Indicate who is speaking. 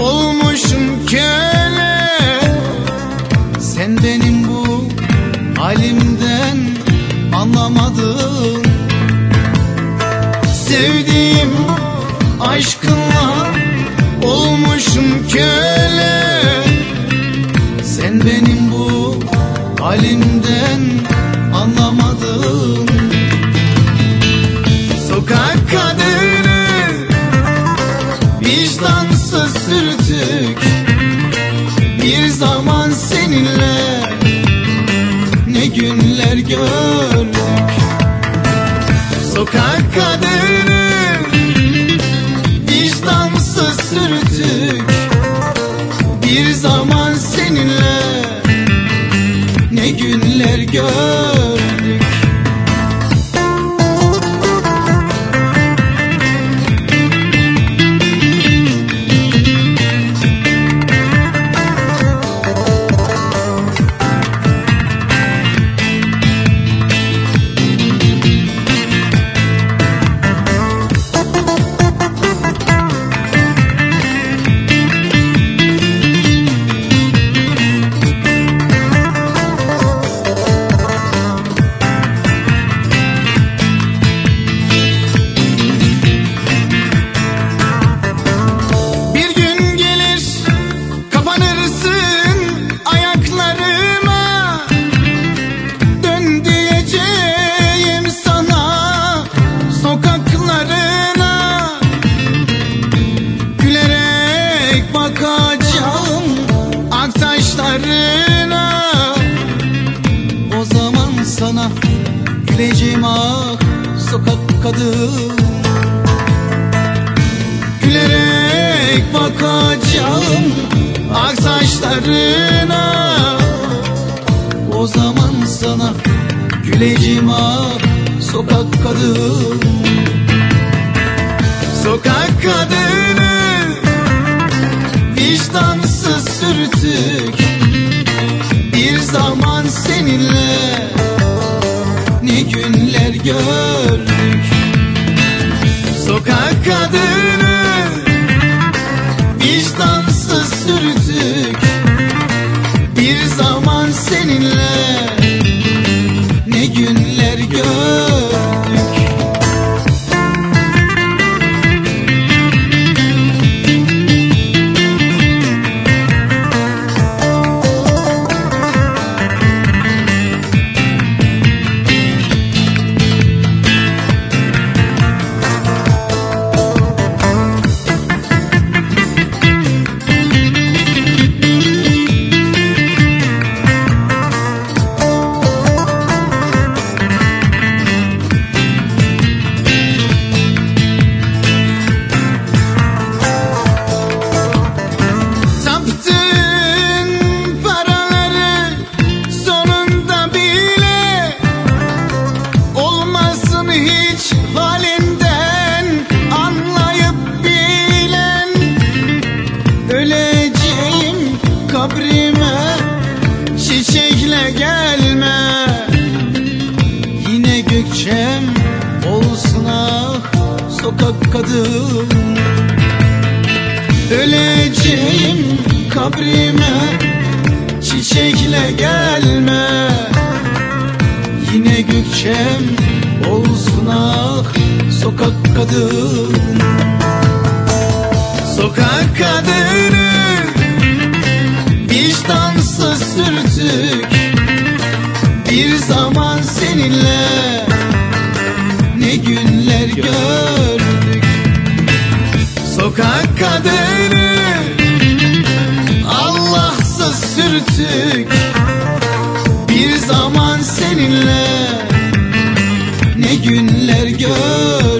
Speaker 1: olmuşum köle Sen benim bu halimden anlamadın. Sevdiğim aşkınla olmuşum köle Sen benim bu halimden anlamadın. Sürtük Bir zaman seninle ne günler gördük Sokak güleceğim ah sokak kadın. Gülerek bakacağım ak saçlarına. O zaman sana güleceğim ah sokak kadın. Sokak kadını vicdansız sürtük. Bir zaman seninle Sokak kadını. Vicdansız sürtük Bir zaman seninle. Ne günler gördük sokak kadın. Öleceğim kabrime çiçekle gelme. Yine gökçem olsun ah sokak kadın. Sokak kadını vicdansız sürtük. Bir zaman seninle Sokak kadını Allahsız sürtük. Bir zaman seninle Ne günler gördük